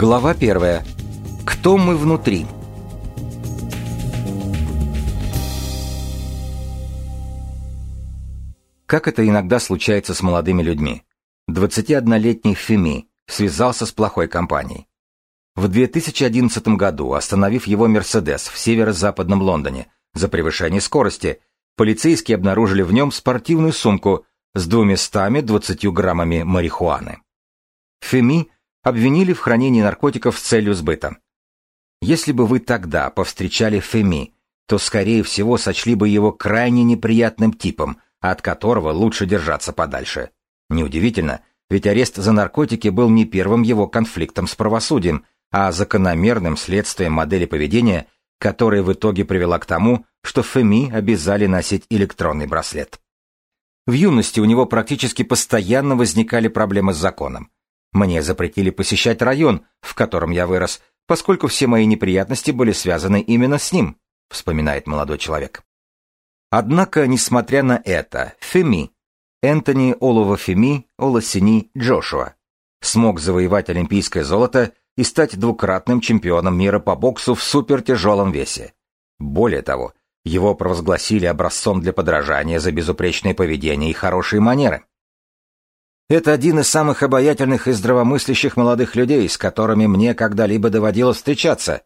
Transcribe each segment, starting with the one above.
Глава первая. Кто мы внутри? Как это иногда случается с молодыми людьми? 21-летний Феми связался с плохой компанией. В 2011 году, остановив его «Мерседес» в северо-западном Лондоне за превышение скорости, полицейские обнаружили в нем спортивную сумку с 220 граммами марихуаны. Феми обвинили в хранении наркотиков с целью сбыта. Если бы вы тогда повстречали Феми, то, скорее всего, сочли бы его крайне неприятным типом, от которого лучше держаться подальше. Неудивительно, ведь арест за наркотики был не первым его конфликтом с правосудием, а закономерным следствием модели поведения, которая в итоге привела к тому, что Феми обязали носить электронный браслет. В юности у него практически постоянно возникали проблемы с законом. Мне запретили посещать район, в котором я вырос, поскольку все мои неприятности были связаны именно с ним, вспоминает молодой человек. Однако, несмотря на это, Феми, Энтони Олова Феми Оласини Джошуа, смог завоевать олимпийское золото и стать двукратным чемпионом мира по боксу в супертяжелом весе. Более того, его провозгласили образцом для подражания за безупречное поведение и хорошие манеры. Это один из самых обаятельных и здравомыслящих молодых людей, с которыми мне когда-либо доводилось встречаться,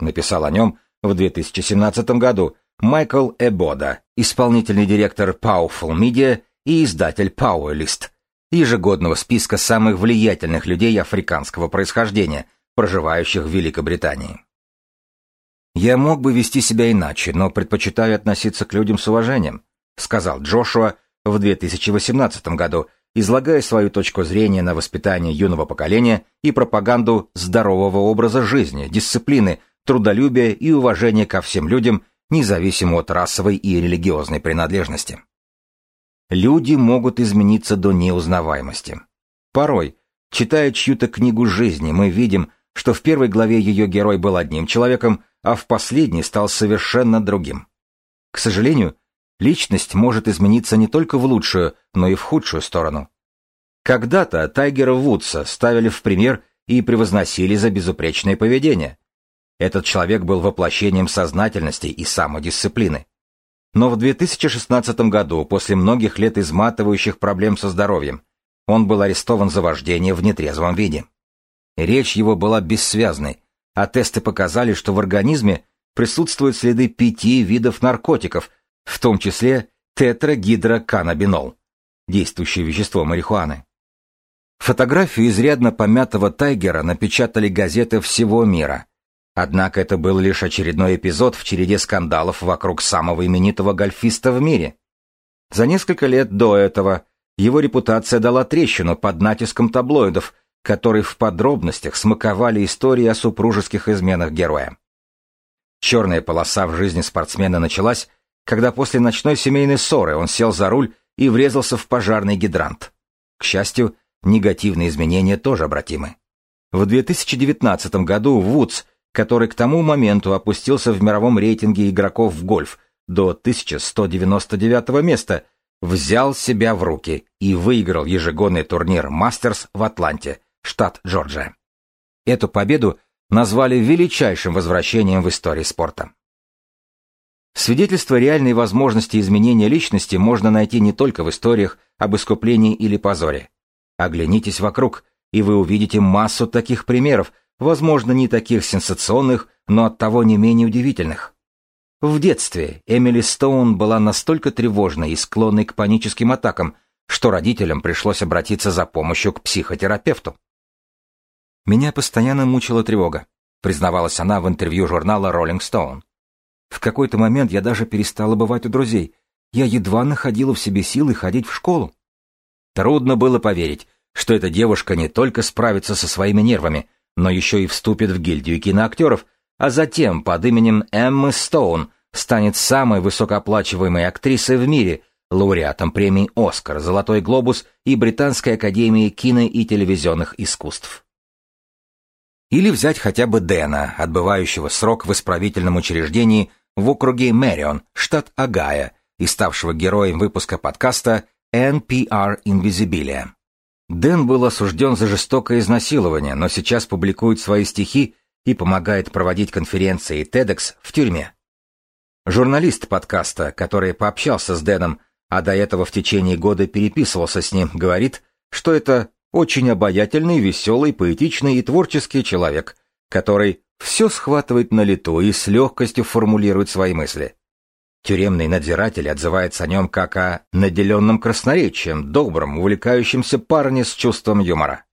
написал о нем в 2017 году Майкл Эбода, исполнительный директор Powerful Media и издатель Powerlist, ежегодного списка самых влиятельных людей африканского происхождения, проживающих в Великобритании. «Я мог бы вести себя иначе, но предпочитаю относиться к людям с уважением», сказал Джошуа в 2018 году, излагая свою точку зрения на воспитание юного поколения и пропаганду здорового образа жизни, дисциплины, трудолюбия и уважения ко всем людям, независимо от расовой и религиозной принадлежности. Люди могут измениться до неузнаваемости. Порой, читая чью-то книгу жизни, мы видим, что в первой главе ее герой был одним человеком, а в последней стал совершенно другим. К сожалению, личность может измениться не только в лучшую, но и в худшую сторону. Когда-то Тайгера Вудса ставили в пример и превозносили за безупречное поведение. Этот человек был воплощением сознательности и самодисциплины. Но в 2016 году, после многих лет изматывающих проблем со здоровьем, он был арестован за вождение в нетрезвом виде. Речь его была бессвязной, а тесты показали, что в организме присутствуют следы пяти видов наркотиков, в том числе тетрагидроканабинол, действующее вещество марихуаны. Фотографию изрядно помятого Тайгера напечатали газеты всего мира. Однако это был лишь очередной эпизод в череде скандалов вокруг самого именитого гольфиста в мире. За несколько лет до этого его репутация дала трещину под натиском таблоидов, которые в подробностях смаковали истории о супружеских изменах героя. Черная полоса в жизни спортсмена началась, когда после ночной семейной ссоры он сел за руль и врезался в пожарный гидрант. К счастью, негативные изменения тоже обратимы. В 2019 году Вудс, который к тому моменту опустился в мировом рейтинге игроков в гольф до 1199 места, взял себя в руки и выиграл ежегодный турнир «Мастерс» в Атланте, штат Джорджия. Эту победу назвали величайшим возвращением в истории спорта. Свидетельство реальной возможности изменения личности можно найти не только в историях об искуплении или позоре. Оглянитесь вокруг, и вы увидите массу таких примеров, возможно, не таких сенсационных, но оттого не менее удивительных. В детстве Эмили Стоун была настолько тревожной и склонной к паническим атакам, что родителям пришлось обратиться за помощью к психотерапевту. «Меня постоянно мучила тревога», признавалась она в интервью журнала Rolling Stone. В какой-то момент я даже перестала бывать у друзей. Я едва находила в себе силы ходить в школу. Трудно было поверить, что эта девушка не только справится со своими нервами, но еще и вступит в гильдию киноактеров, а затем под именем Эммы Стоун станет самой высокооплачиваемой актрисой в мире, лауреатом премий «Оскар», «Золотой глобус» и Британской академии кино- и телевизионных искусств. Или взять хотя бы Дэна, отбывающего срок в исправительном учреждении в округе Мэрион, штат Агая, и ставшего героем выпуска подкаста NPR Invisibilia. Дэн был осужден за жестокое изнасилование, но сейчас публикует свои стихи и помогает проводить конференции TEDx в тюрьме. Журналист подкаста, который пообщался с Дэном, а до этого в течение года переписывался с ним, говорит, что это очень обаятельный, веселый, поэтичный и творческий человек, который все схватывает на лету и с легкостью формулирует свои мысли. Тюремный надзиратель отзывается о нем как о наделенном красноречием, добром, увлекающемся парне с чувством юмора.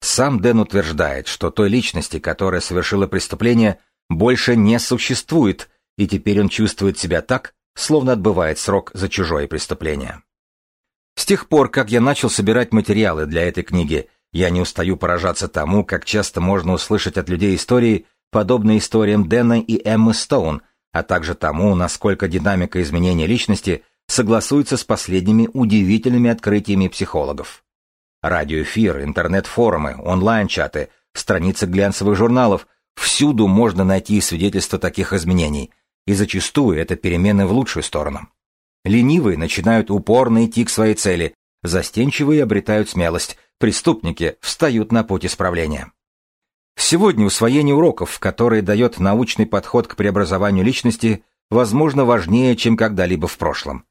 Сам Дэн утверждает, что той личности, которая совершила преступление, больше не существует, и теперь он чувствует себя так, словно отбывает срок за чужое преступление. С тех пор, как я начал собирать материалы для этой книги, я не устаю поражаться тому, как часто можно услышать от людей истории, подобные историям Дэна и Эммы Стоун, а также тому, насколько динамика изменения личности согласуется с последними удивительными открытиями психологов. Радиоэфир, интернет-форумы, онлайн-чаты, страницы глянцевых журналов – всюду можно найти свидетельства таких изменений, и зачастую это перемены в лучшую сторону. Ленивые начинают упорно идти к своей цели, застенчивые обретают смелость, преступники встают на путь исправления. Сегодня усвоение уроков, которые дает научный подход к преобразованию личности, возможно важнее, чем когда-либо в прошлом.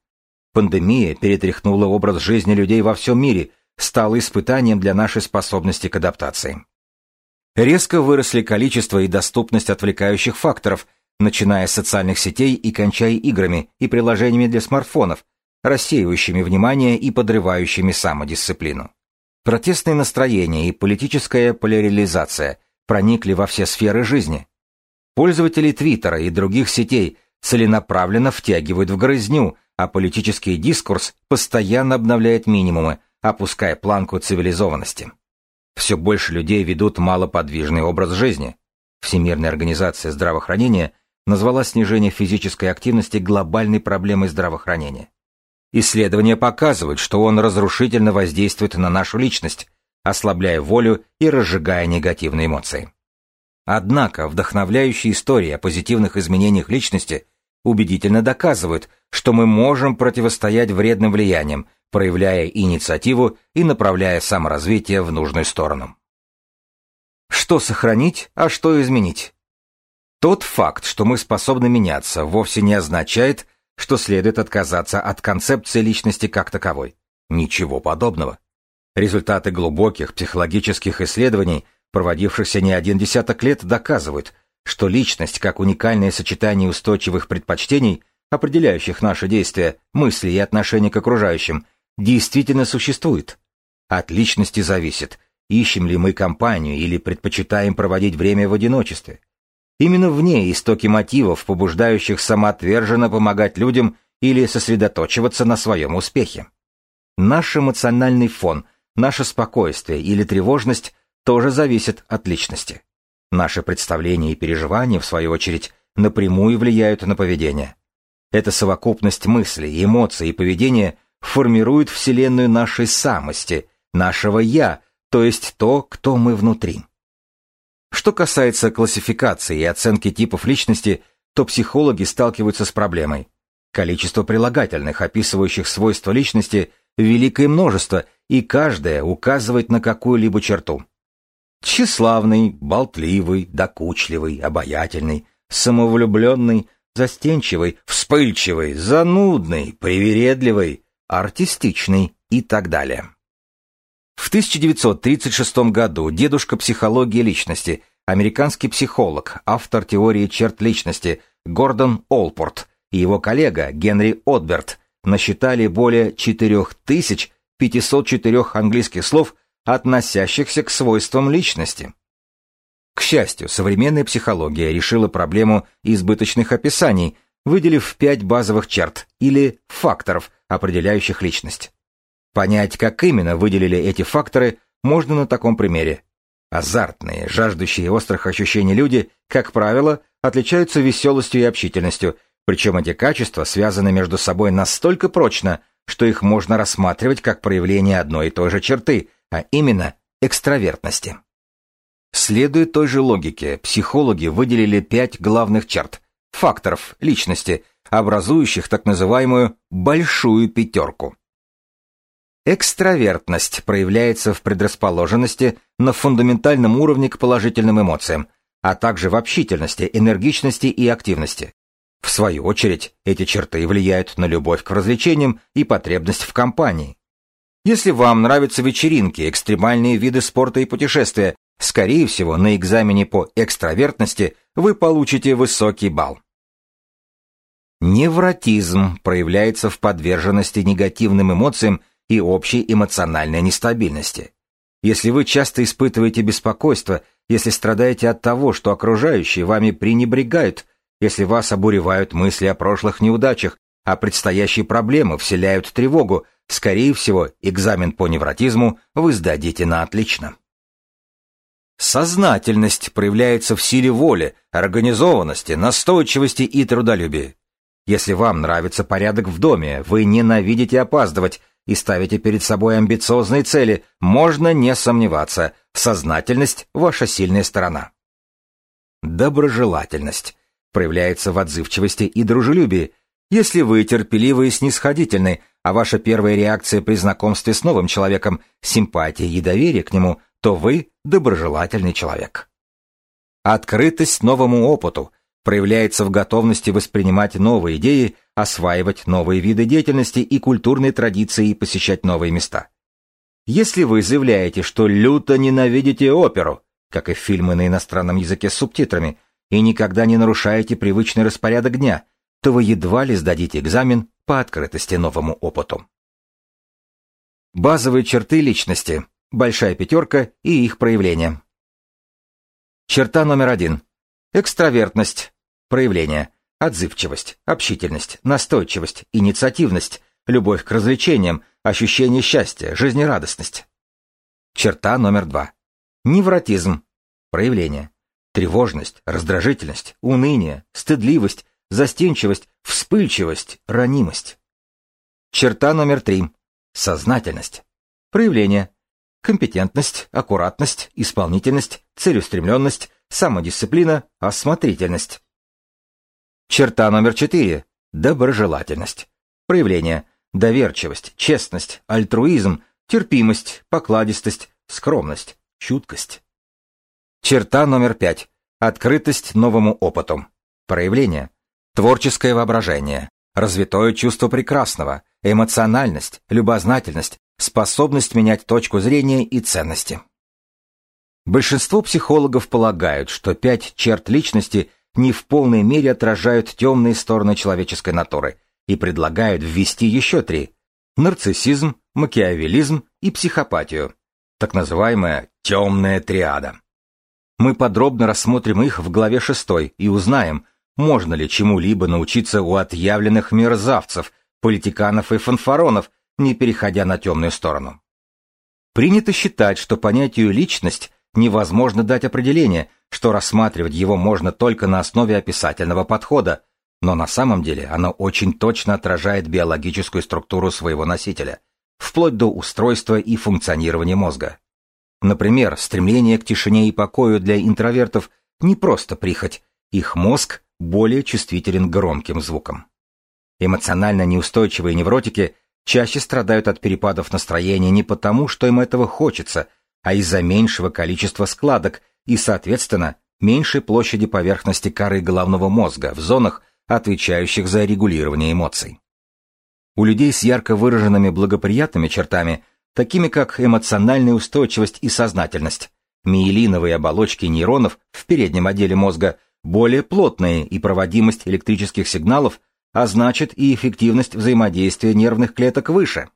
Пандемия перетряхнула образ жизни людей во всем мире, стала испытанием для нашей способности к адаптации. Резко выросли количество и доступность отвлекающих факторов, начиная с социальных сетей и кончая играми и приложениями для смартфонов, рассеивающими внимание и подрывающими самодисциплину. Протестные настроения и политическая поляризация проникли во все сферы жизни. Пользователи Твиттера и других сетей целенаправленно втягивают в грызню, а политический дискурс постоянно обновляет минимумы, опуская планку цивилизованности. Все больше людей ведут малоподвижный образ жизни. Всемирная организация здравоохранения назвала снижение физической активности глобальной проблемой здравоохранения. Исследования показывают, что он разрушительно воздействует на нашу личность, ослабляя волю и разжигая негативные эмоции. Однако вдохновляющие истории о позитивных изменениях личности убедительно доказывают, что мы можем противостоять вредным влияниям, проявляя инициативу и направляя саморазвитие в нужную сторону. Что сохранить, а что изменить? Тот факт, что мы способны меняться, вовсе не означает, что следует отказаться от концепции личности как таковой. Ничего подобного. Результаты глубоких психологических исследований, проводившихся не один десяток лет, доказывают, что личность как уникальное сочетание устойчивых предпочтений, определяющих наши действия, мысли и отношения к окружающим, действительно существует. От личности зависит, ищем ли мы компанию или предпочитаем проводить время в одиночестве. Именно в ней истоки мотивов, побуждающих самоотверженно помогать людям или сосредоточиваться на своем успехе. Наш эмоциональный фон – Наше спокойствие или тревожность тоже зависят от личности. Наши представления и переживания, в свою очередь, напрямую влияют на поведение. Эта совокупность мыслей, эмоций и поведения формирует вселенную нашей самости, нашего «я», то есть то, кто мы внутри. Что касается классификации и оценки типов личности, то психологи сталкиваются с проблемой. Количество прилагательных, описывающих свойства личности, великое множество, и каждая указывает на какую-либо черту. Тщеславный, болтливый, докучливый, обаятельный, самовлюбленный, застенчивый, вспыльчивый, занудный, привередливый, артистичный и так далее. В 1936 году дедушка психологии личности, американский психолог, автор теории черт личности Гордон Олпорт и его коллега Генри Отберт насчитали более 4000 504 английских слов, относящихся к свойствам личности. К счастью, современная психология решила проблему избыточных описаний, выделив пять базовых черт или факторов, определяющих личность. Понять, как именно выделили эти факторы, можно на таком примере. Азартные, жаждущие острых ощущений люди, как правило, отличаются веселостью и общительностью, причем эти качества связаны между собой настолько прочно, что их можно рассматривать как проявление одной и той же черты, а именно экстравертности. Следуя той же логике, психологи выделили пять главных черт, факторов личности, образующих так называемую «большую пятерку». Экстравертность проявляется в предрасположенности на фундаментальном уровне к положительным эмоциям, а также в общительности, энергичности и активности. В свою очередь, эти черты влияют на любовь к развлечениям и потребность в компании. Если вам нравятся вечеринки, экстремальные виды спорта и путешествия, скорее всего, на экзамене по экстравертности вы получите высокий балл. Невротизм проявляется в подверженности негативным эмоциям и общей эмоциональной нестабильности. Если вы часто испытываете беспокойство, если страдаете от того, что окружающие вами пренебрегают, если вас обуревают мысли о прошлых неудачах, а предстоящие проблемы вселяют тревогу, скорее всего, экзамен по невротизму вы сдадите на отлично. Сознательность проявляется в силе воли, организованности, настойчивости и трудолюбии. Если вам нравится порядок в доме, вы ненавидите опаздывать и ставите перед собой амбициозные цели, можно не сомневаться, сознательность – ваша сильная сторона. Доброжелательность проявляется в отзывчивости и дружелюбии. Если вы терпеливы и снисходительны, а ваша первая реакция при знакомстве с новым человеком – симпатия и доверие к нему, то вы доброжелательный человек. Открытость новому опыту проявляется в готовности воспринимать новые идеи, осваивать новые виды деятельности и культурные традиции и посещать новые места. Если вы заявляете, что люто ненавидите оперу, как и фильмы на иностранном языке с субтитрами, и никогда не нарушаете привычный распорядок дня, то вы едва ли сдадите экзамен по открытости новому опыту. Базовые черты личности, большая пятерка и их проявления. Черта номер один. Экстравертность, Проявления. Отзывчивость, общительность, настойчивость, инициативность, любовь к развлечениям, ощущение счастья, жизнерадостность. Черта номер два. Невротизм. Проявления. Тревожность, раздражительность, уныние, стыдливость, застенчивость, вспыльчивость, ранимость. Черта номер три. Сознательность. Проявления. Компетентность, аккуратность, исполнительность, целеустремленность, самодисциплина, осмотрительность. Черта номер четыре. Доброжелательность. Проявление. Доверчивость, честность, альтруизм, терпимость, покладистость, скромность, чуткость. Черта номер пять. Открытость новому опыту. Проявление. Творческое воображение. Развитое чувство прекрасного. Эмоциональность, любознательность, способность менять точку зрения и ценности. Большинство психологов полагают, что пять черт личности не в полной мере отражают темные стороны человеческой натуры и предлагают ввести еще три – нарциссизм, макиавелизм и психопатию, так называемая «темная триада». Мы подробно рассмотрим их в главе 6 и узнаем, можно ли чему-либо научиться у отъявленных мерзавцев, политиканов и фанфаронов, не переходя на темную сторону. Принято считать, что понятию «личность» невозможно дать определение, что рассматривать его можно только на основе описательного подхода, но на самом деле оно очень точно отражает биологическую структуру своего носителя, вплоть до устройства и функционирования мозга. Например, стремление к тишине и покою для интровертов не просто прихоть, их мозг более чувствителен к громким звукам. Эмоционально неустойчивые невротики чаще страдают от перепадов настроения не потому, что им этого хочется, а из-за меньшего количества складок и, соответственно, меньшей площади поверхности коры головного мозга в зонах, отвечающих за регулирование эмоций. У людей с ярко выраженными благоприятными чертами, такими как эмоциональная устойчивость и сознательность, миелиновые оболочки нейронов в переднем отделе мозга более плотные и проводимость электрических сигналов, а значит и эффективность взаимодействия нервных клеток выше.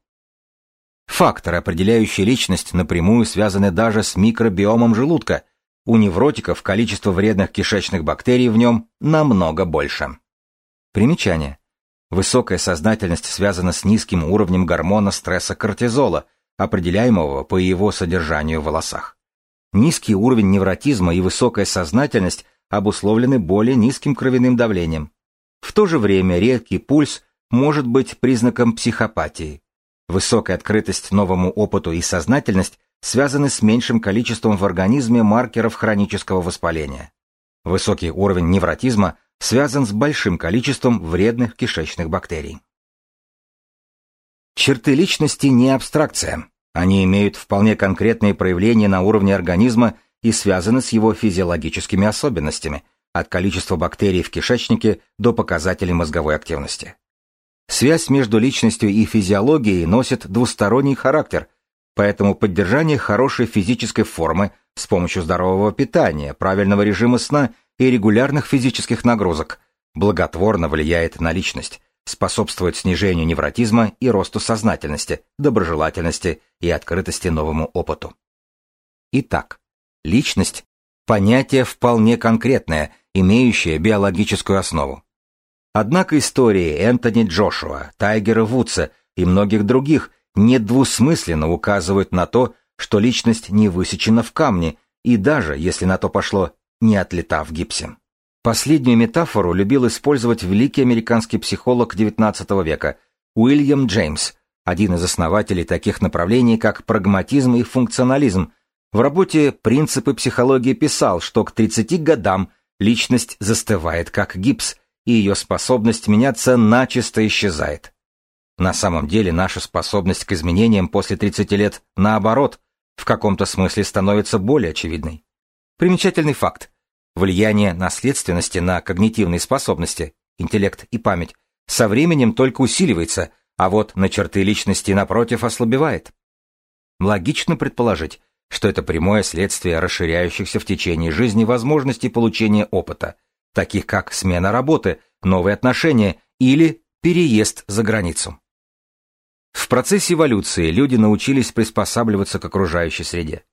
Факторы, определяющие личность, напрямую связаны даже с микробиомом желудка, у невротиков количество вредных кишечных бактерий в нем намного больше. Примечание. Высокая сознательность связана с низким уровнем гормона стресса кортизола, определяемого по его содержанию в волосах. Низкий уровень невротизма и высокая сознательность обусловлены более низким кровяным давлением. В то же время редкий пульс может быть признаком психопатии. Высокая открытость новому опыту и сознательность связаны с меньшим количеством в организме маркеров хронического воспаления. Высокий уровень невротизма связан с большим количеством вредных кишечных бактерий. Черты личности не абстракция. Они имеют вполне конкретные проявления на уровне организма и связаны с его физиологическими особенностями, от количества бактерий в кишечнике до показателей мозговой активности. Связь между личностью и физиологией носит двусторонний характер, поэтому поддержание хорошей физической формы с помощью здорового питания, правильного режима сна и регулярных физических нагрузок благотворно влияет на личность, способствует снижению невротизма и росту сознательности, доброжелательности и открытости новому опыту. Итак, личность – понятие вполне конкретное, имеющее биологическую основу. Однако истории Энтони Джошуа, Тайгера Вудса и многих других недвусмысленно указывают на то, что личность не высечена в камне и даже, если на то пошло, не отлета в гипсе. Последнюю метафору любил использовать великий американский психолог XIX века Уильям Джеймс, один из основателей таких направлений, как прагматизм и функционализм. В работе «Принципы психологии» писал, что к 30 годам личность застывает как гипс, и ее способность меняться начисто исчезает. На самом деле наша способность к изменениям после 30 лет, наоборот, в каком-то смысле становится более очевидной. Примечательный факт. Влияние наследственности на когнитивные способности, интеллект и память со временем только усиливается, а вот на черты личности, напротив, ослабевает. Логично предположить, что это прямое следствие расширяющихся в течение жизни возможностей получения опыта, таких как смена работы, новые отношения или переезд за границу. В процессе эволюции люди научились приспосабливаться к окружающей среде.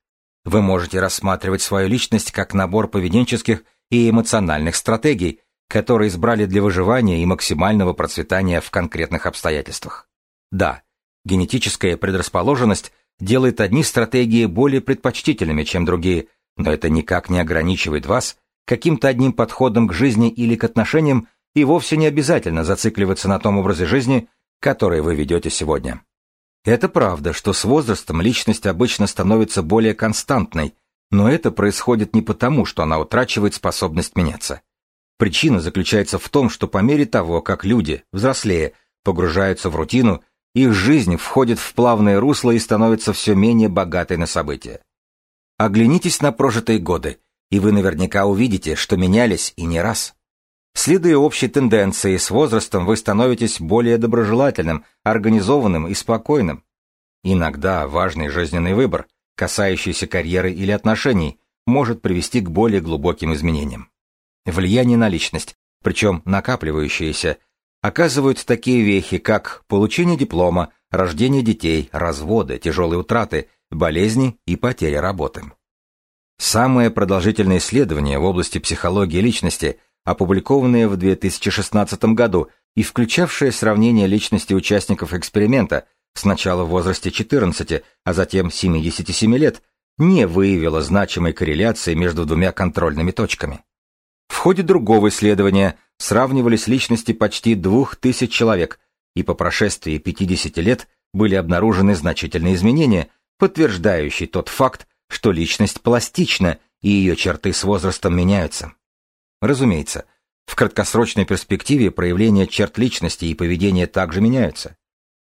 Вы можете рассматривать свою личность как набор поведенческих и эмоциональных стратегий, которые избрали для выживания и максимального процветания в конкретных обстоятельствах. Да, генетическая предрасположенность делает одни стратегии более предпочтительными, чем другие, но это никак не ограничивает вас каким-то одним подходом к жизни или к отношениям, и вовсе не обязательно зацикливаться на том образе жизни, который вы ведете сегодня. Это правда, что с возрастом личность обычно становится более константной, но это происходит не потому, что она утрачивает способность меняться. Причина заключается в том, что по мере того, как люди, взрослее, погружаются в рутину, их жизнь входит в плавное русло и становится все менее богатой на события. Оглянитесь на прожитые годы, и вы наверняка увидите, что менялись и не раз. Следуя общей тенденции, с возрастом вы становитесь более доброжелательным, организованным и спокойным. Иногда важный жизненный выбор, касающийся карьеры или отношений, может привести к более глубоким изменениям. Влияние на личность, причем накапливающееся, оказывают такие вехи, как получение диплома, рождение детей, разводы, тяжелые утраты, болезни и потеря работы. Самое продолжительное исследование в области психологии личности опубликованное в 2016 году и включавшее сравнение личности участников эксперимента сначала в возрасте 14, а затем 77 лет, не выявило значимой корреляции между двумя контрольными точками. В ходе другого исследования сравнивались личности почти 2000 человек, и по прошествии 50 лет были обнаружены значительные изменения, подтверждающие тот факт, что личность пластична и ее черты с возрастом меняются. Разумеется, в краткосрочной перспективе проявления черт личности и поведения также меняются.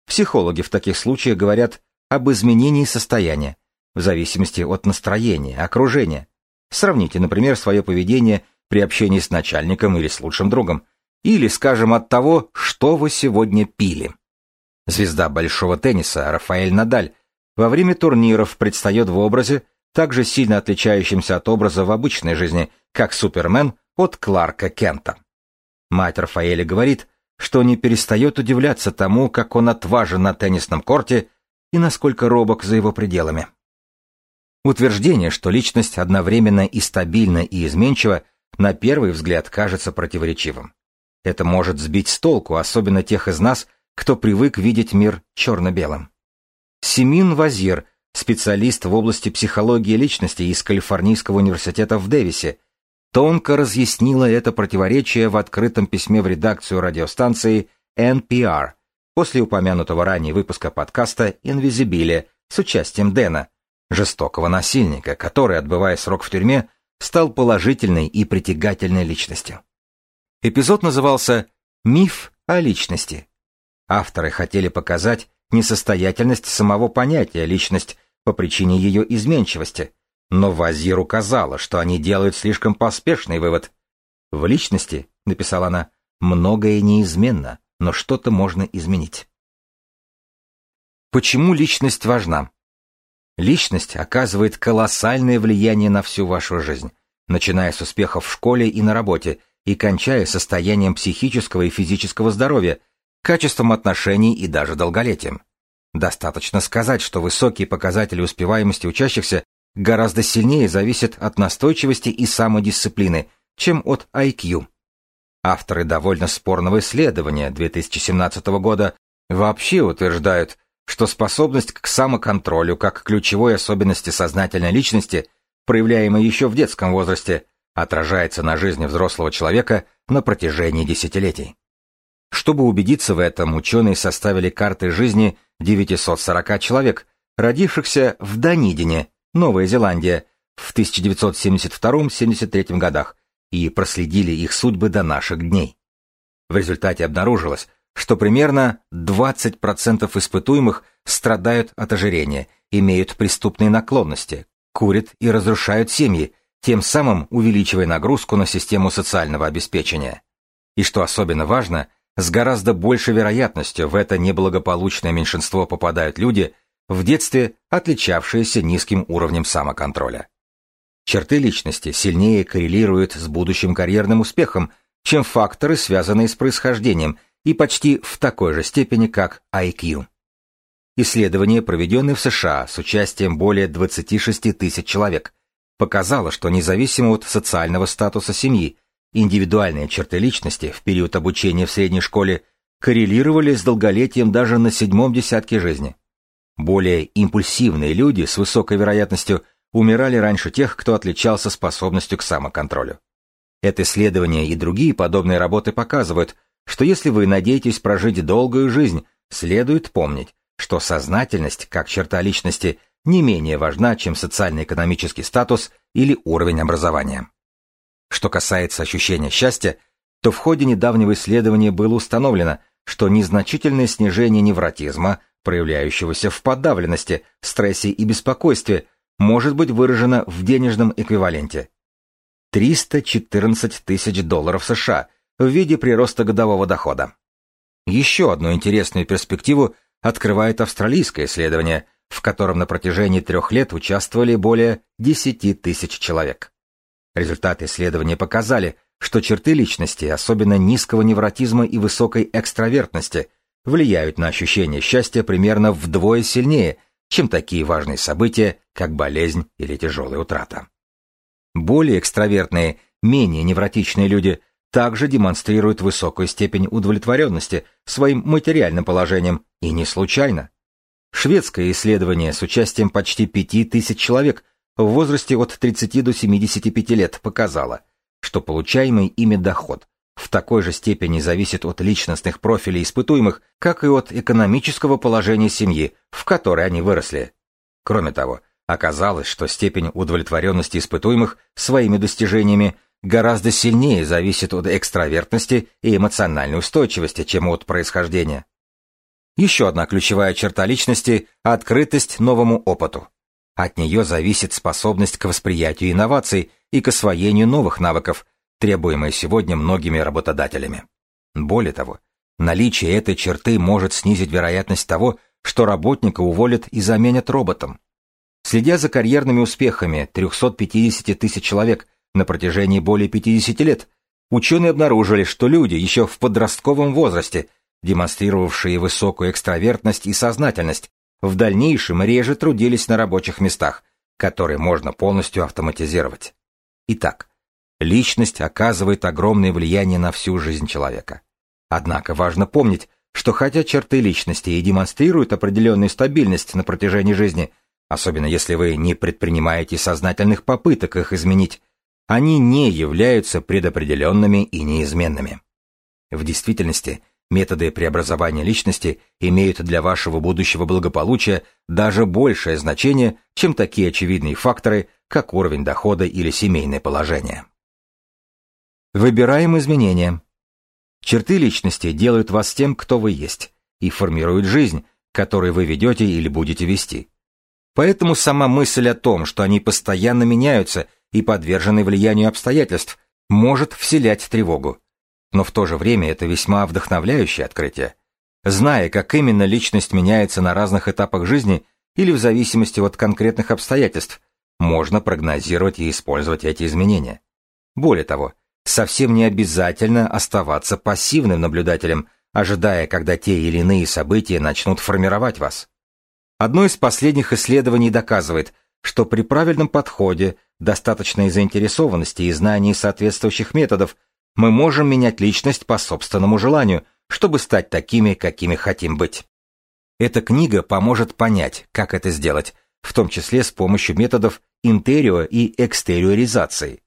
Психологи в таких случаях говорят об изменении состояния, в зависимости от настроения, окружения. Сравните, например, свое поведение при общении с начальником или с лучшим другом, или, скажем, от того, что вы сегодня пили. Звезда большого тенниса Рафаэль Надаль во время турниров предстает в образе, также сильно отличающемся от образа в обычной жизни, как Супермен от Кларка Кента. Мать Рафаэля говорит, что не перестает удивляться тому, как он отважен на теннисном корте и насколько робок за его пределами. Утверждение, что личность одновременно и стабильна, и изменчива, на первый взгляд кажется противоречивым. Это может сбить с толку, особенно тех из нас, кто привык видеть мир черно-белым. Семин Вазир, специалист в области психологии личности из Калифорнийского университета в Дэвисе, тонко разъяснила это противоречие в открытом письме в редакцию радиостанции NPR после упомянутого ранее выпуска подкаста «Инвизибиле» с участием Дэна, жестокого насильника, который, отбывая срок в тюрьме, стал положительной и притягательной личностью. Эпизод назывался «Миф о личности». Авторы хотели показать, несостоятельность самого понятия личность по причине ее изменчивости. Но Вазир указала, что они делают слишком поспешный вывод. «В личности», — написала она, — «многое неизменно, но что-то можно изменить». Почему личность важна? Личность оказывает колоссальное влияние на всю вашу жизнь, начиная с успехов в школе и на работе, и кончая состоянием психического и физического здоровья, качеством отношений и даже долголетием. Достаточно сказать, что высокие показатели успеваемости учащихся гораздо сильнее зависят от настойчивости и самодисциплины, чем от IQ. Авторы довольно спорного исследования 2017 года вообще утверждают, что способность к самоконтролю как ключевой особенности сознательной личности, проявляемой еще в детском возрасте, отражается на жизни взрослого человека на протяжении десятилетий. Чтобы убедиться в этом, ученые составили карты жизни 940 человек, родившихся в Данидине, Новая Зеландия, в 1972-73 годах, и проследили их судьбы до наших дней. В результате обнаружилось, что примерно 20% испытуемых страдают от ожирения, имеют преступные наклонности, курят и разрушают семьи, тем самым увеличивая нагрузку на систему социального обеспечения. И что особенно важно, с гораздо большей вероятностью в это неблагополучное меньшинство попадают люди, в детстве отличавшиеся низким уровнем самоконтроля. Черты личности сильнее коррелируют с будущим карьерным успехом, чем факторы, связанные с происхождением, и почти в такой же степени, как IQ. Исследование, проведенное в США с участием более 26 тысяч человек, показало, что независимо от социального статуса семьи, индивидуальные черты личности в период обучения в средней школе коррелировали с долголетием даже на седьмом десятке жизни. Более импульсивные люди с высокой вероятностью умирали раньше тех, кто отличался способностью к самоконтролю. Это исследование и другие подобные работы показывают, что если вы надеетесь прожить долгую жизнь, следует помнить, что сознательность, как черта личности, не менее важна, чем социально-экономический статус или уровень образования. Что касается ощущения счастья, то в ходе недавнего исследования было установлено, что незначительное снижение невротизма, проявляющегося в подавленности, стрессе и беспокойстве, может быть выражено в денежном эквиваленте. 314 тысяч долларов США в виде прироста годового дохода. Еще одну интересную перспективу открывает австралийское исследование, в котором на протяжении трех лет участвовали более 10 тысяч человек. Результаты исследования показали, что черты личности, особенно низкого невротизма и высокой экстравертности, влияют на ощущение счастья примерно вдвое сильнее, чем такие важные события, как болезнь или тяжелая утрата. Более экстравертные, менее невротичные люди также демонстрируют высокую степень удовлетворенности своим материальным положением, и не случайно. Шведское исследование с участием почти 5000 человек в возрасте от 30 до 75 лет показало, что получаемый ими доход в такой же степени зависит от личностных профилей испытуемых, как и от экономического положения семьи, в которой они выросли. Кроме того, оказалось, что степень удовлетворенности испытуемых своими достижениями гораздо сильнее зависит от экстравертности и эмоциональной устойчивости, чем от происхождения. Еще одна ключевая черта личности – открытость новому опыту. От нее зависит способность к восприятию инноваций и к освоению новых навыков, требуемые сегодня многими работодателями. Более того, наличие этой черты может снизить вероятность того, что работника уволят и заменят роботом. Следя за карьерными успехами 350 тысяч человек на протяжении более 50 лет, ученые обнаружили, что люди еще в подростковом возрасте – демонстрировавшие высокую экстравертность и сознательность, в дальнейшем реже трудились на рабочих местах, которые можно полностью автоматизировать. Итак, личность оказывает огромное влияние на всю жизнь человека. Однако важно помнить, что хотя черты личности и демонстрируют определенную стабильность на протяжении жизни, особенно если вы не предпринимаете сознательных попыток их изменить, они не являются предопределенными и неизменными. В действительности, Методы преобразования личности имеют для вашего будущего благополучия даже большее значение, чем такие очевидные факторы, как уровень дохода или семейное положение. Выбираем изменения. Черты личности делают вас тем, кто вы есть, и формируют жизнь, который вы ведете или будете вести. Поэтому сама мысль о том, что они постоянно меняются и подвержены влиянию обстоятельств, может вселять тревогу. Но в то же время это весьма вдохновляющее открытие. Зная, как именно личность меняется на разных этапах жизни или в зависимости от конкретных обстоятельств, можно прогнозировать и использовать эти изменения. Более того, совсем не обязательно оставаться пассивным наблюдателем, ожидая, когда те или иные события начнут формировать вас. Одно из последних исследований доказывает, что при правильном подходе, достаточной заинтересованности и знании соответствующих методов мы можем менять личность по собственному желанию, чтобы стать такими, какими хотим быть. Эта книга поможет понять, как это сделать, в том числе с помощью методов интерио и экстериоризации.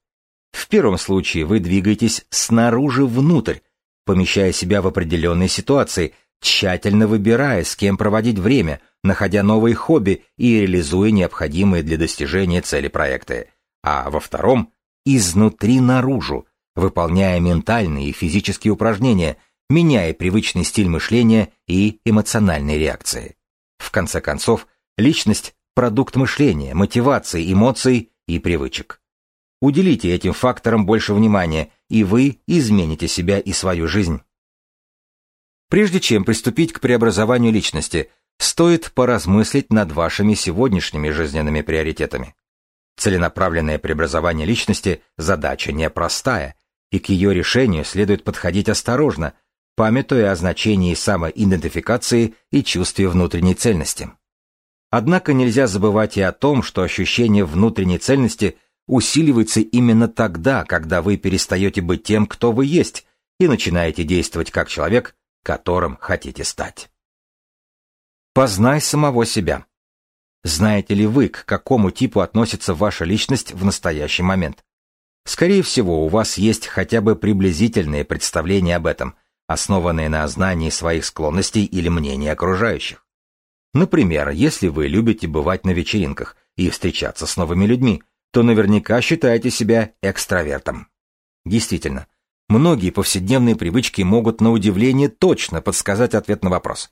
В первом случае вы двигаетесь снаружи внутрь, помещая себя в определенные ситуации, тщательно выбирая, с кем проводить время, находя новые хобби и реализуя необходимые для достижения цели проекты. А во втором – изнутри наружу, выполняя ментальные и физические упражнения, меняя привычный стиль мышления и эмоциональные реакции. В конце концов, личность – продукт мышления, мотивации, эмоций и привычек. Уделите этим факторам больше внимания, и вы измените себя и свою жизнь. Прежде чем приступить к преобразованию личности, стоит поразмыслить над вашими сегодняшними жизненными приоритетами. Целенаправленное преобразование личности – задача непростая, и к ее решению следует подходить осторожно, памятуя о значении самоидентификации и чувстве внутренней цельности. Однако нельзя забывать и о том, что ощущение внутренней цельности усиливается именно тогда, когда вы перестаете быть тем, кто вы есть, и начинаете действовать как человек, которым хотите стать. Познай самого себя. Знаете ли вы, к какому типу относится ваша личность в настоящий момент? Скорее всего, у вас есть хотя бы приблизительные представления об этом, основанные на знании своих склонностей или мнений окружающих. Например, если вы любите бывать на вечеринках и встречаться с новыми людьми, то наверняка считаете себя экстравертом. Действительно, многие повседневные привычки могут на удивление точно подсказать ответ на вопрос.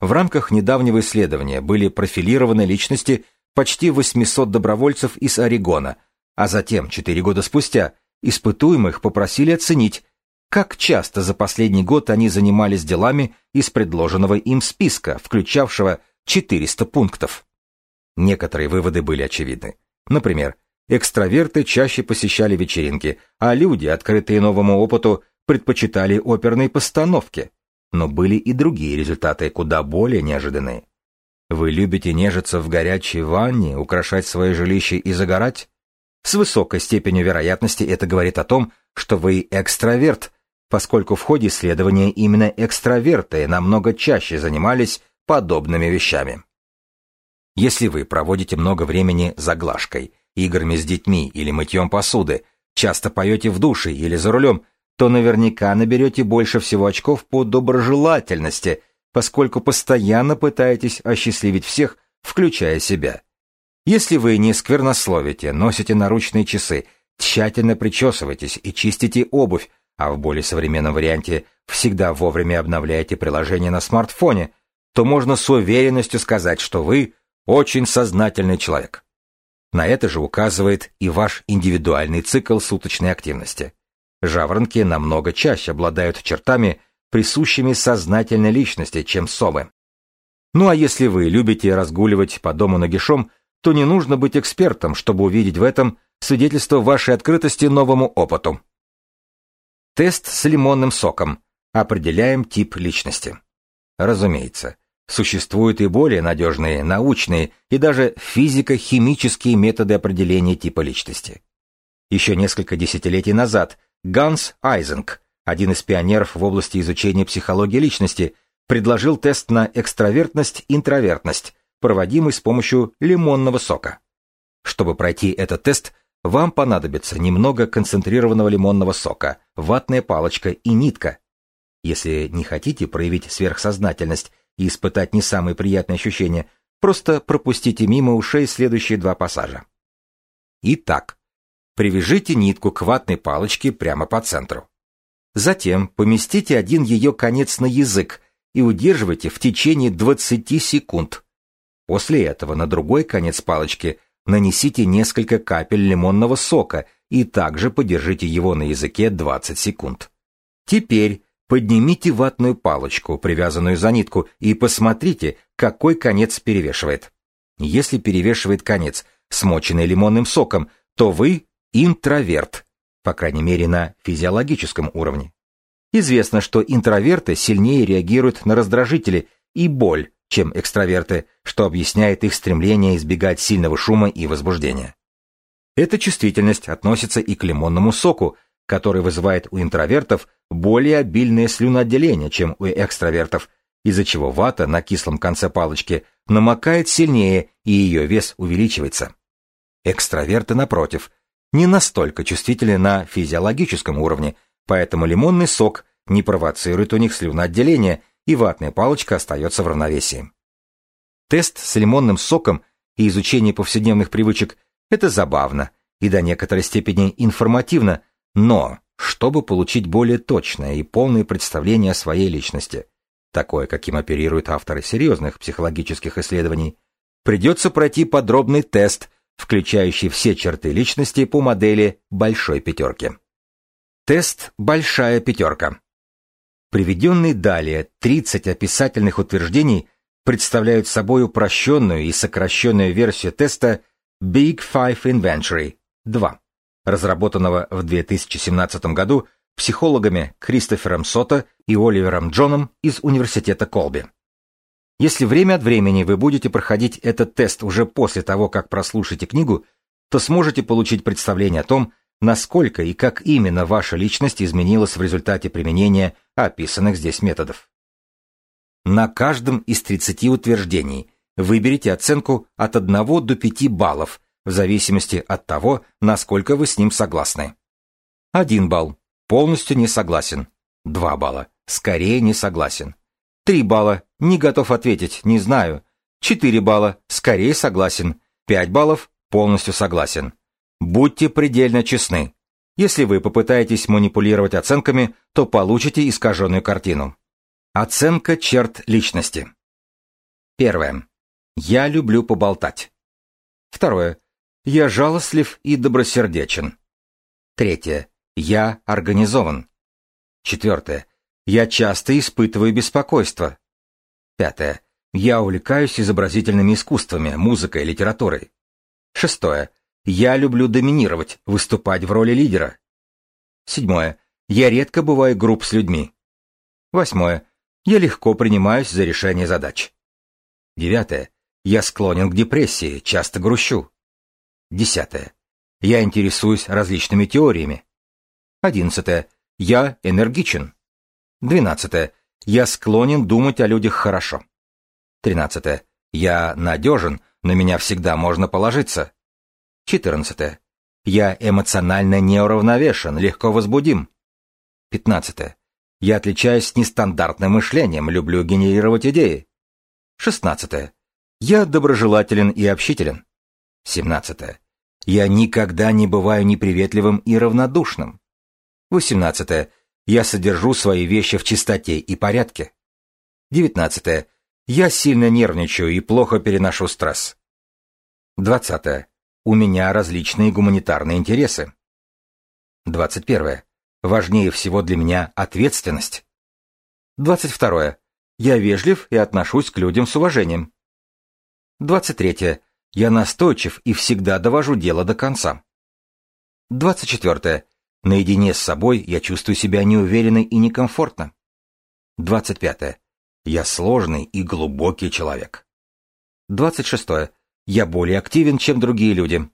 В рамках недавнего исследования были профилированы личности почти 800 добровольцев из Орегона, а затем, четыре года спустя, испытуемых попросили оценить, как часто за последний год они занимались делами из предложенного им списка, включавшего 400 пунктов. Некоторые выводы были очевидны. Например, экстраверты чаще посещали вечеринки, а люди, открытые новому опыту, предпочитали оперные постановки. Но были и другие результаты, куда более неожиданные. Вы любите нежиться в горячей ванне, украшать свое жилище и загорать? С высокой степенью вероятности это говорит о том, что вы экстраверт, поскольку в ходе исследования именно экстраверты намного чаще занимались подобными вещами. Если вы проводите много времени за глажкой, играми с детьми или мытьем посуды, часто поете в душе или за рулем, то наверняка наберете больше всего очков по доброжелательности, поскольку постоянно пытаетесь осчастливить всех, включая себя. Если вы не сквернословите, носите наручные часы, тщательно причесываетесь и чистите обувь, а в более современном варианте всегда вовремя обновляете приложение на смартфоне, то можно с уверенностью сказать, что вы очень сознательный человек. На это же указывает и ваш индивидуальный цикл суточной активности. Жаворонки намного чаще обладают чертами, присущими сознательной личности, чем совы. Ну а если вы любите разгуливать по дому нагишом, то не нужно быть экспертом, чтобы увидеть в этом свидетельство вашей открытости новому опыту. Тест с лимонным соком. Определяем тип личности. Разумеется, существуют и более надежные научные и даже физико-химические методы определения типа личности. Еще несколько десятилетий назад Ганс Айзенг, один из пионеров в области изучения психологии личности, предложил тест на экстравертность-интровертность, проводимый с помощью лимонного сока. Чтобы пройти этот тест, вам понадобится немного концентрированного лимонного сока, ватная палочка и нитка. Если не хотите проявить сверхсознательность и испытать не самые приятные ощущения, просто пропустите мимо ушей следующие два пассажа. Итак, привяжите нитку к ватной палочке прямо по центру. Затем поместите один ее конец на язык и удерживайте в течение 20 секунд. После этого на другой конец палочки нанесите несколько капель лимонного сока и также подержите его на языке 20 секунд. Теперь поднимите ватную палочку, привязанную за нитку, и посмотрите, какой конец перевешивает. Если перевешивает конец, смоченный лимонным соком, то вы интроверт, по крайней мере на физиологическом уровне. Известно, что интроверты сильнее реагируют на раздражители и боль, чем экстраверты, что объясняет их стремление избегать сильного шума и возбуждения. Эта чувствительность относится и к лимонному соку, который вызывает у интровертов более обильное слюноотделение, чем у экстравертов, из-за чего вата на кислом конце палочки намокает сильнее и ее вес увеличивается. Экстраверты, напротив, не настолько чувствительны на физиологическом уровне, поэтому лимонный сок не провоцирует у них слюноотделение, и ватная палочка остается в равновесии. Тест с лимонным соком и изучение повседневных привычек – это забавно и до некоторой степени информативно, но чтобы получить более точное и полное представление о своей личности, такое, каким оперируют авторы серьезных психологических исследований, придется пройти подробный тест, включающий все черты личности по модели большой пятерки. Тест «Большая пятерка». Приведенные далее 30 описательных утверждений представляют собой упрощенную и сокращенную версию теста Big Five Inventory 2, разработанного в 2017 году психологами Кристофером Сота и Оливером Джоном из Университета Колби. Если время от времени вы будете проходить этот тест уже после того, как прослушаете книгу, то сможете получить представление о том, насколько и как именно ваша личность изменилась в результате применения описанных здесь методов. На каждом из 30 утверждений выберите оценку от 1 до 5 баллов, в зависимости от того, насколько вы с ним согласны. 1 балл. Полностью не согласен. 2 балла. Скорее не согласен. 3 балла. Не готов ответить, не знаю. 4 балла. Скорее согласен. 5 баллов. Полностью согласен. Будьте предельно честны. Если вы попытаетесь манипулировать оценками, то получите искаженную картину. Оценка черт личности. Первое. Я люблю поболтать. Второе. Я жалостлив и добросердечен. Третье. Я организован. Четвертое. Я часто испытываю беспокойство. Пятое. Я увлекаюсь изобразительными искусствами, музыкой, литературой. Шестое. Я люблю доминировать, выступать в роли лидера. Седьмое. Я редко бываю груб с людьми. Восьмое. Я легко принимаюсь за решение задач. Девятое. Я склонен к депрессии, часто грущу. Десятое. Я интересуюсь различными теориями. Одиннадцатое. Я энергичен. Двенадцатое. Я склонен думать о людях хорошо. Тринадцатое. Я надежен, на меня всегда можно положиться. 14. Я эмоционально неуравновешен, легко возбудим. 15. Я отличаюсь нестандартным мышлением, люблю генерировать идеи. 16. Я доброжелателен и общителен. 17. Я никогда не бываю неприветливым и равнодушным. 18. Я содержу свои вещи в чистоте и порядке. 19. Я сильно нервничаю и плохо переношу стресс. 20. У меня различные гуманитарные интересы. 21. Важнее всего для меня ответственность. 22. Я вежлив и отношусь к людям с уважением. 23. Я настойчив и всегда довожу дело до конца. 24. Наедине с собой я чувствую себя неуверенно и некомфортно. 25. Я сложный и глубокий человек. 26. Я более активен, чем другие люди.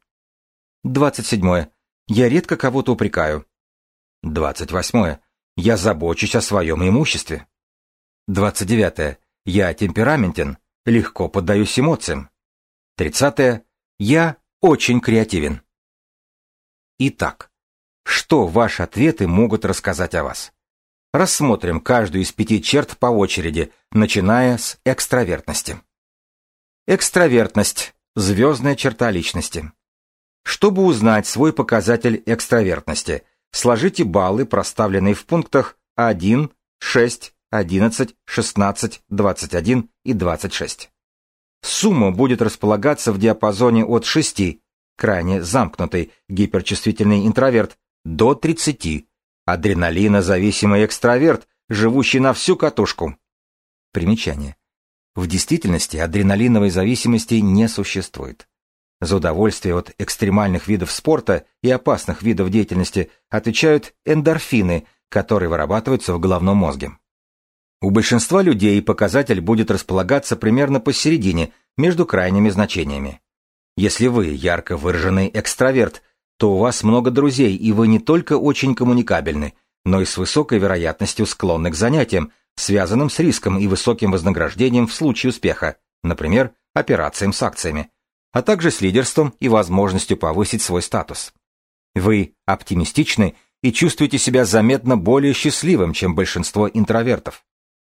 27. Я редко кого-то упрекаю. 28. Я забочусь о своем имуществе. 29. Я темпераментен, легко поддаюсь эмоциям. 30. Я очень креативен. Итак, что ваши ответы могут рассказать о вас? Рассмотрим каждую из пяти черт по очереди, начиная с экстравертности. Экстравертность Звездная черта личности. Чтобы узнать свой показатель экстравертности, сложите баллы, проставленные в пунктах 1, 6, 11, 16, 21 и 26. Сумма будет располагаться в диапазоне от 6, крайне замкнутый, гиперчувствительный интроверт, до 30, адреналинозависимый экстраверт, живущий на всю катушку. Примечание. В действительности адреналиновой зависимости не существует. За удовольствие от экстремальных видов спорта и опасных видов деятельности отвечают эндорфины, которые вырабатываются в головном мозге. У большинства людей показатель будет располагаться примерно посередине, между крайними значениями. Если вы ярко выраженный экстраверт, то у вас много друзей, и вы не только очень коммуникабельны, но и с высокой вероятностью склонны к занятиям, связанным с риском и высоким вознаграждением в случае успеха, например, операциям с акциями, а также с лидерством и возможностью повысить свой статус. Вы оптимистичны и чувствуете себя заметно более счастливым, чем большинство интровертов.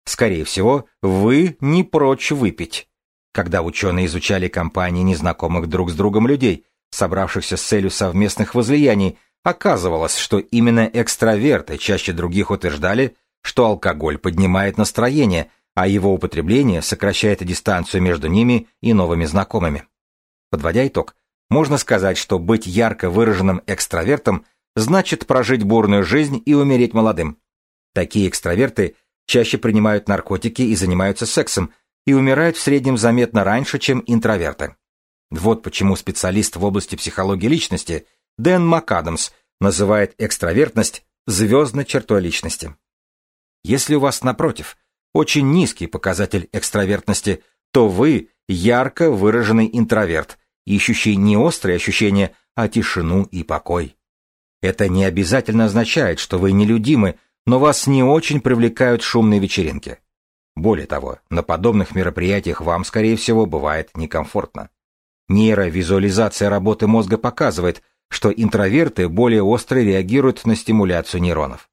Скорее всего, вы не прочь выпить. Когда ученые изучали компании незнакомых друг с другом людей, собравшихся с целью совместных возлияний, оказывалось, что именно экстраверты чаще других утверждали, что алкоголь поднимает настроение, а его употребление сокращает дистанцию между ними и новыми знакомыми. Подводя итог, можно сказать, что быть ярко выраженным экстравертом значит прожить бурную жизнь и умереть молодым. Такие экстраверты чаще принимают наркотики и занимаются сексом, и умирают в среднем заметно раньше, чем интроверты. Вот почему специалист в области психологии личности Дэн МакАдамс называет экстравертность звездной чертой личности. Если у вас, напротив, очень низкий показатель экстравертности, то вы ярко выраженный интроверт, ищущий не острые ощущения, а тишину и покой. Это не обязательно означает, что вы нелюдимы, но вас не очень привлекают шумные вечеринки. Более того, на подобных мероприятиях вам, скорее всего, бывает некомфортно. Нейровизуализация работы мозга показывает, что интроверты более остро реагируют на стимуляцию нейронов.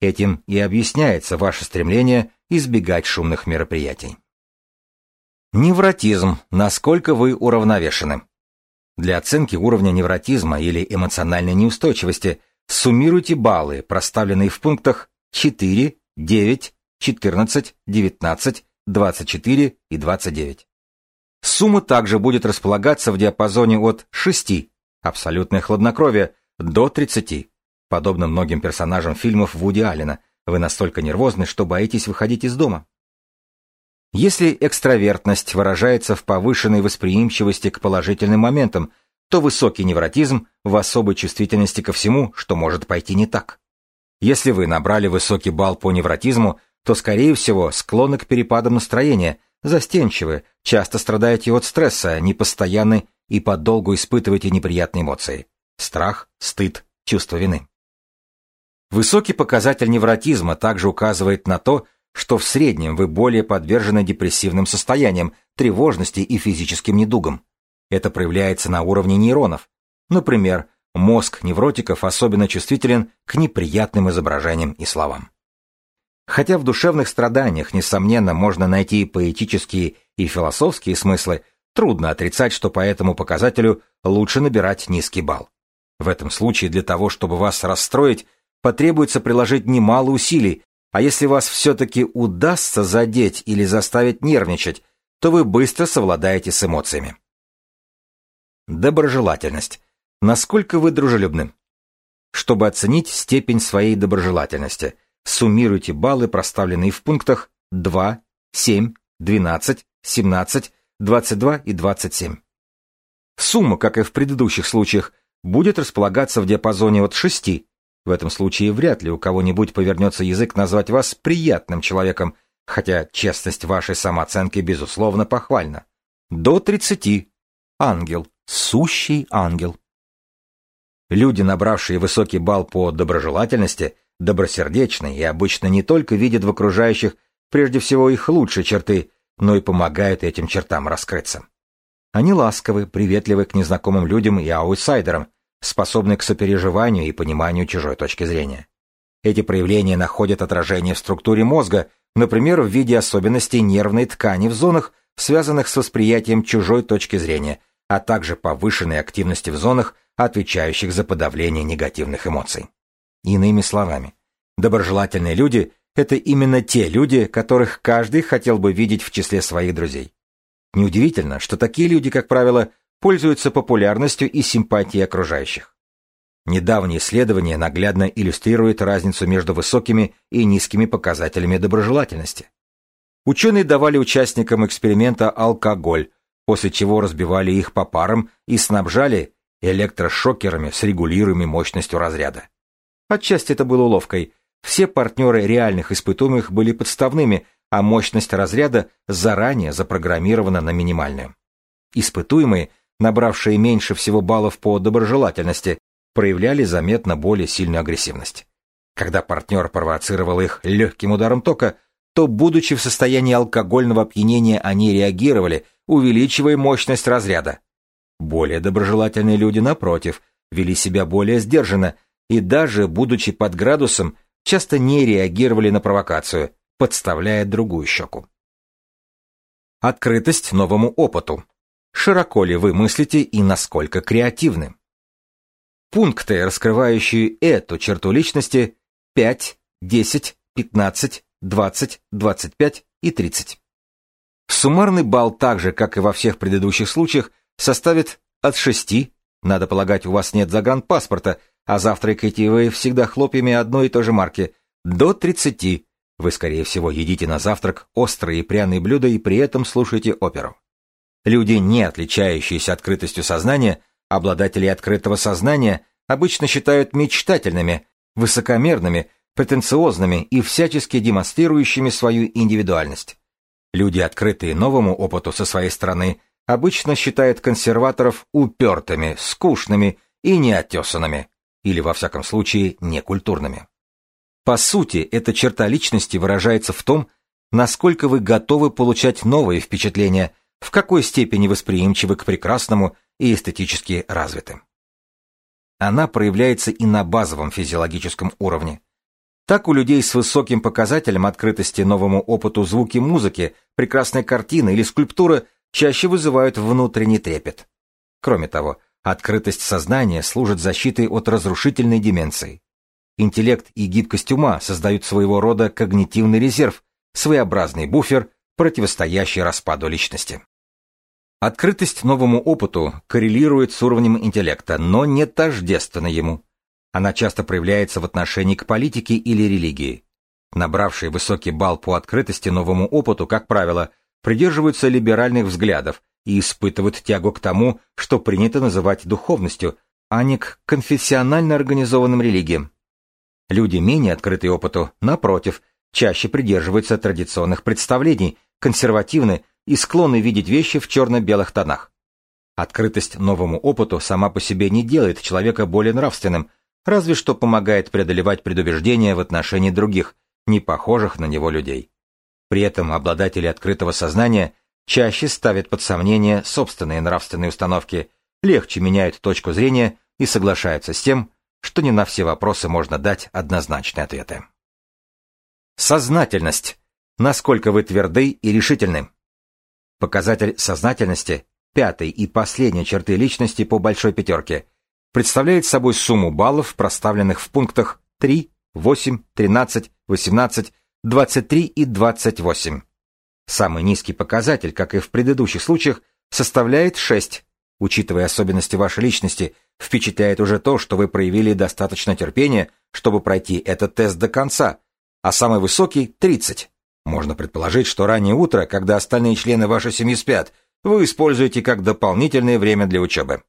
Этим и объясняется ваше стремление избегать шумных мероприятий. Невротизм. Насколько вы уравновешены? Для оценки уровня невротизма или эмоциональной неустойчивости суммируйте баллы, проставленные в пунктах 4, 9, 14, 19, 24 и 29. Сумма также будет располагаться в диапазоне от 6, абсолютное хладнокровие, до 30. Подобно многим персонажам фильмов Вуди Аллена, вы настолько нервозны, что боитесь выходить из дома. Если экстравертность выражается в повышенной восприимчивости к положительным моментам, то высокий невротизм в особой чувствительности ко всему, что может пойти не так. Если вы набрали высокий балл по невротизму, то, скорее всего, склонны к перепадам настроения, застенчивы, часто страдаете от стресса, непостоянны и подолгу испытываете неприятные эмоции. Страх, стыд, чувство вины. Высокий показатель невротизма также указывает на то, что в среднем вы более подвержены депрессивным состояниям, тревожности и физическим недугам. Это проявляется на уровне нейронов. Например, мозг невротиков особенно чувствителен к неприятным изображениям и словам. Хотя в душевных страданиях, несомненно, можно найти поэтические и философские смыслы, трудно отрицать, что по этому показателю лучше набирать низкий балл. В этом случае для того, чтобы вас расстроить, потребуется приложить немало усилий, а если вас все-таки удастся задеть или заставить нервничать, то вы быстро совладаете с эмоциями. Доброжелательность. Насколько вы дружелюбны? Чтобы оценить степень своей доброжелательности – Суммируйте баллы, проставленные в пунктах 2, 7, 12, 17, 22 и 27. Сумма, как и в предыдущих случаях, будет располагаться в диапазоне от 6. В этом случае вряд ли у кого-нибудь повернется язык назвать вас приятным человеком, хотя честность вашей самооценки безусловно похвальна. До 30. Ангел. Сущий ангел. Люди, набравшие высокий балл по доброжелательности, добросердечны и обычно не только видят в окружающих прежде всего их лучшие черты, но и помогают этим чертам раскрыться. Они ласковы, приветливы к незнакомым людям и аутсайдерам, способны к сопереживанию и пониманию чужой точки зрения. Эти проявления находят отражение в структуре мозга, например, в виде особенностей нервной ткани в зонах, связанных с восприятием чужой точки зрения, а также повышенной активности в зонах, отвечающих за подавление негативных эмоций. Иными словами, доброжелательные люди это именно те люди, которых каждый хотел бы видеть в числе своих друзей. Неудивительно, что такие люди, как правило, пользуются популярностью и симпатией окружающих. Недавнее исследование наглядно иллюстрирует разницу между высокими и низкими показателями доброжелательности. Ученые давали участникам эксперимента алкоголь, после чего разбивали их по парам и снабжали электрошокерами с регулируемой мощностью разряда. Отчасти это было уловкой. Все партнеры реальных испытуемых были подставными, а мощность разряда заранее запрограммирована на минимальную. Испытуемые, набравшие меньше всего баллов по доброжелательности, проявляли заметно более сильную агрессивность. Когда партнер провоцировал их легким ударом тока, то, будучи в состоянии алкогольного опьянения, они реагировали, увеличивая мощность разряда. Более доброжелательные люди, напротив, вели себя более сдержанно и даже, будучи под градусом, часто не реагировали на провокацию, подставляя другую щеку. Открытость новому опыту. Широко ли вы мыслите и насколько креативны? Пункты, раскрывающие эту черту личности, 5, 10, 15, 20, 25 и 30. Суммарный балл так же, как и во всех предыдущих случаях, составит от 6, надо полагать, у вас нет загранпаспорта, а завтракаете вы всегда хлопьями одной и той же марки, до 30, вы, скорее всего, едите на завтрак острые и пряные блюда и при этом слушаете оперу. Люди, не отличающиеся открытостью сознания, обладатели открытого сознания, обычно считают мечтательными, высокомерными, претенциозными и всячески демонстрирующими свою индивидуальность. Люди, открытые новому опыту со своей стороны, обычно считают консерваторов упертыми, скучными и неотесанными, или, во всяком случае, некультурными. По сути, эта черта личности выражается в том, насколько вы готовы получать новые впечатления, в какой степени восприимчивы к прекрасному и эстетически развиты. Она проявляется и на базовом физиологическом уровне. Так у людей с высоким показателем открытости новому опыту звуки музыки, прекрасная картина или скульптура чаще вызывают внутренний трепет. Кроме того, открытость сознания служит защитой от разрушительной деменции. Интеллект и гибкость ума создают своего рода когнитивный резерв, своеобразный буфер, противостоящий распаду личности. Открытость новому опыту коррелирует с уровнем интеллекта, но не тождественна ему. Она часто проявляется в отношении к политике или религии. Набравшие высокий балл по открытости новому опыту, как правило, придерживаются либеральных взглядов и испытывают тягу к тому, что принято называть духовностью, а не к конфессионально организованным религиям. Люди, менее открытые опыту, напротив, чаще придерживаются традиционных представлений, консервативны и склонны видеть вещи в черно-белых тонах. Открытость новому опыту сама по себе не делает человека более нравственным, разве что помогает преодолевать предубеждения в отношении других, не похожих на него людей. При этом обладатели открытого сознания чаще ставят под сомнение собственные нравственные установки, легче меняют точку зрения и соглашаются с тем, что не на все вопросы можно дать однозначные ответы. Сознательность. Насколько вы тверды и решительны. Показатель сознательности, пятой и последней черты личности по большой пятерке, представляет собой сумму баллов, проставленных в пунктах 3, 8, 13, 18, 23 и 28. Самый низкий показатель, как и в предыдущих случаях, составляет 6, Учитывая особенности вашей личности, впечатляет уже то, что вы проявили достаточно терпения, чтобы пройти этот тест до конца, а самый высокий — 30. Можно предположить, что раннее утро, когда остальные члены вашей семьи спят, вы используете как дополнительное время для учебы.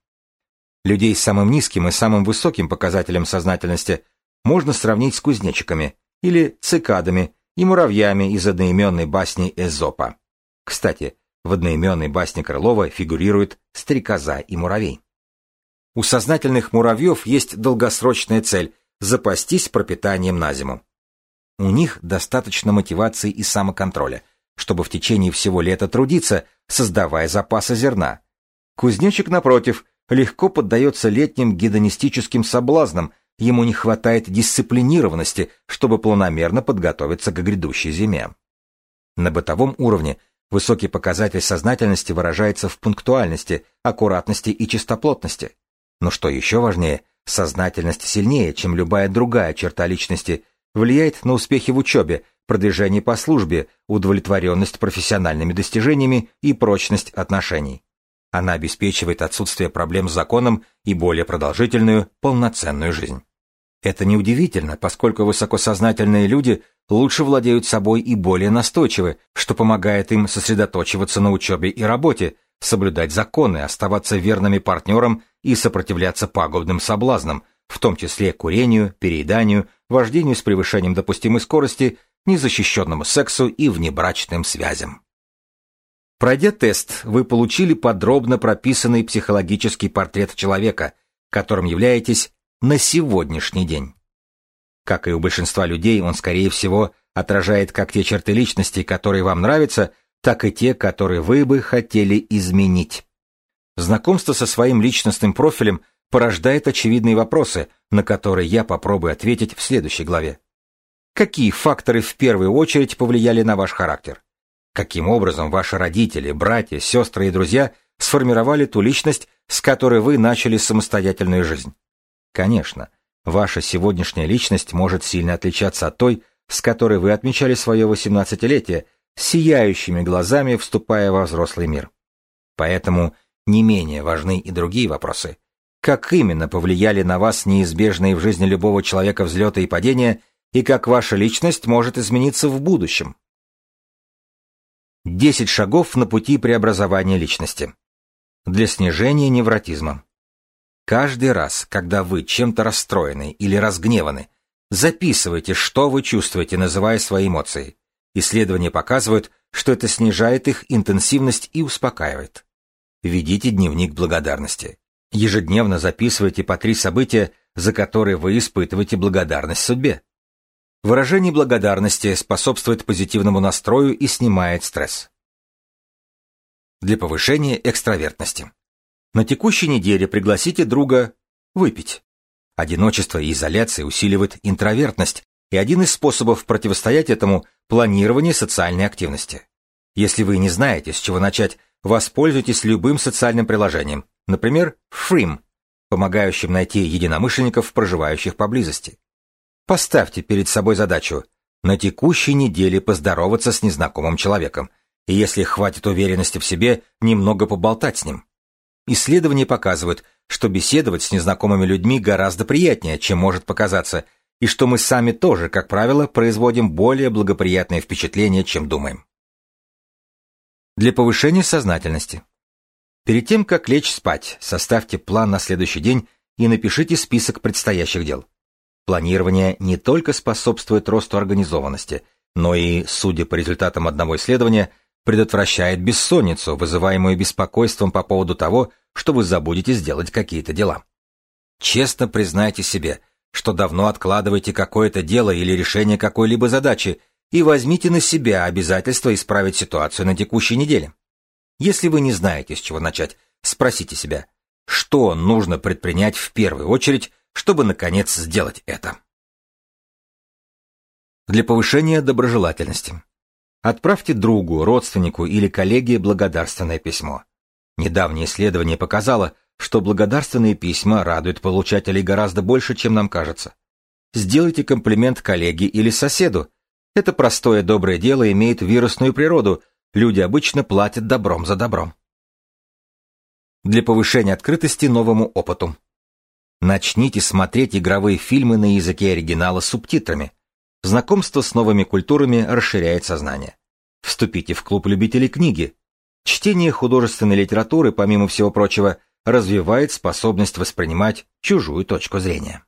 Людей с самым низким и самым высоким показателем сознательности можно сравнить с кузнечиками или цикадами и муравьями из одноименной басни Эзопа. Кстати, в одноименной басне Крылова фигурируют стрекоза и муравей. У сознательных муравьев есть долгосрочная цель – запастись пропитанием на зиму. У них достаточно мотивации и самоконтроля, чтобы в течение всего лета трудиться, создавая запасы зерна. Кузнечик, напротив, легко поддается летним гедонистическим соблазнам, ему не хватает дисциплинированности, чтобы планомерно подготовиться к грядущей зиме. На бытовом уровне – Высокий показатель сознательности выражается в пунктуальности, аккуратности и чистоплотности. Но что еще важнее, сознательность сильнее, чем любая другая черта личности, влияет на успехи в учебе, продвижение по службе, удовлетворенность профессиональными достижениями и прочность отношений. Она обеспечивает отсутствие проблем с законом и более продолжительную, полноценную жизнь. Это неудивительно, поскольку высокосознательные люди лучше владеют собой и более настойчивы, что помогает им сосредоточиваться на учебе и работе, соблюдать законы, оставаться верными партнерам и сопротивляться пагубным соблазнам, в том числе курению, перееданию, вождению с превышением допустимой скорости, незащищенному сексу и внебрачным связям. Пройдя тест, вы получили подробно прописанный психологический портрет человека, которым являетесь на сегодняшний день. Как и у большинства людей, он, скорее всего, отражает как те черты личности, которые вам нравятся, так и те, которые вы бы хотели изменить. Знакомство со своим личностным профилем порождает очевидные вопросы, на которые я попробую ответить в следующей главе. Какие факторы в первую очередь повлияли на ваш характер? Каким образом ваши родители, братья, сестры и друзья сформировали ту личность, с которой вы начали самостоятельную жизнь? Конечно, ваша сегодняшняя личность может сильно отличаться от той, с которой вы отмечали свое 18-летие, сияющими глазами вступая во взрослый мир. Поэтому не менее важны и другие вопросы. Как именно повлияли на вас неизбежные в жизни любого человека взлеты и падения, и как ваша личность может измениться в будущем? 10 шагов на пути преобразования личности. Для снижения невротизма. Каждый раз, когда вы чем-то расстроены или разгневаны, записывайте, что вы чувствуете, называя свои эмоции. Исследования показывают, что это снижает их интенсивность и успокаивает. Ведите дневник благодарности. Ежедневно записывайте по три события, за которые вы испытываете благодарность судьбе. Выражение благодарности способствует позитивному настрою и снимает стресс. Для повышения экстравертности. На текущей неделе пригласите друга выпить. Одиночество и изоляция усиливают интровертность, и один из способов противостоять этому – планирование социальной активности. Если вы не знаете, с чего начать, воспользуйтесь любым социальным приложением, например, Frim, помогающим найти единомышленников, проживающих поблизости. Поставьте перед собой задачу на текущей неделе поздороваться с незнакомым человеком, и если хватит уверенности в себе, немного поболтать с ним. Исследования показывают, что беседовать с незнакомыми людьми гораздо приятнее, чем может показаться, и что мы сами тоже, как правило, производим более благоприятные впечатления, чем думаем. Для повышения сознательности. Перед тем, как лечь спать, составьте план на следующий день и напишите список предстоящих дел. Планирование не только способствует росту организованности, но и, судя по результатам одного исследования, предотвращает бессонницу, вызываемую беспокойством по поводу того, что вы забудете сделать какие-то дела. Честно признайте себе, что давно откладываете какое-то дело или решение какой-либо задачи, и возьмите на себя обязательство исправить ситуацию на текущей неделе. Если вы не знаете, с чего начать, спросите себя, что нужно предпринять в первую очередь, чтобы, наконец, сделать это. Для повышения доброжелательности. Отправьте другу, родственнику или коллеге благодарственное письмо. Недавнее исследование показало, что благодарственные письма радуют получателей гораздо больше, чем нам кажется. Сделайте комплимент коллеге или соседу. Это простое доброе дело имеет вирусную природу, люди обычно платят добром за добром. Для повышения открытости новому опыту. Начните смотреть игровые фильмы на языке оригинала с субтитрами. Знакомство с новыми культурами расширяет сознание. Вступите в клуб любителей книги. Чтение художественной литературы, помимо всего прочего, развивает способность воспринимать чужую точку зрения.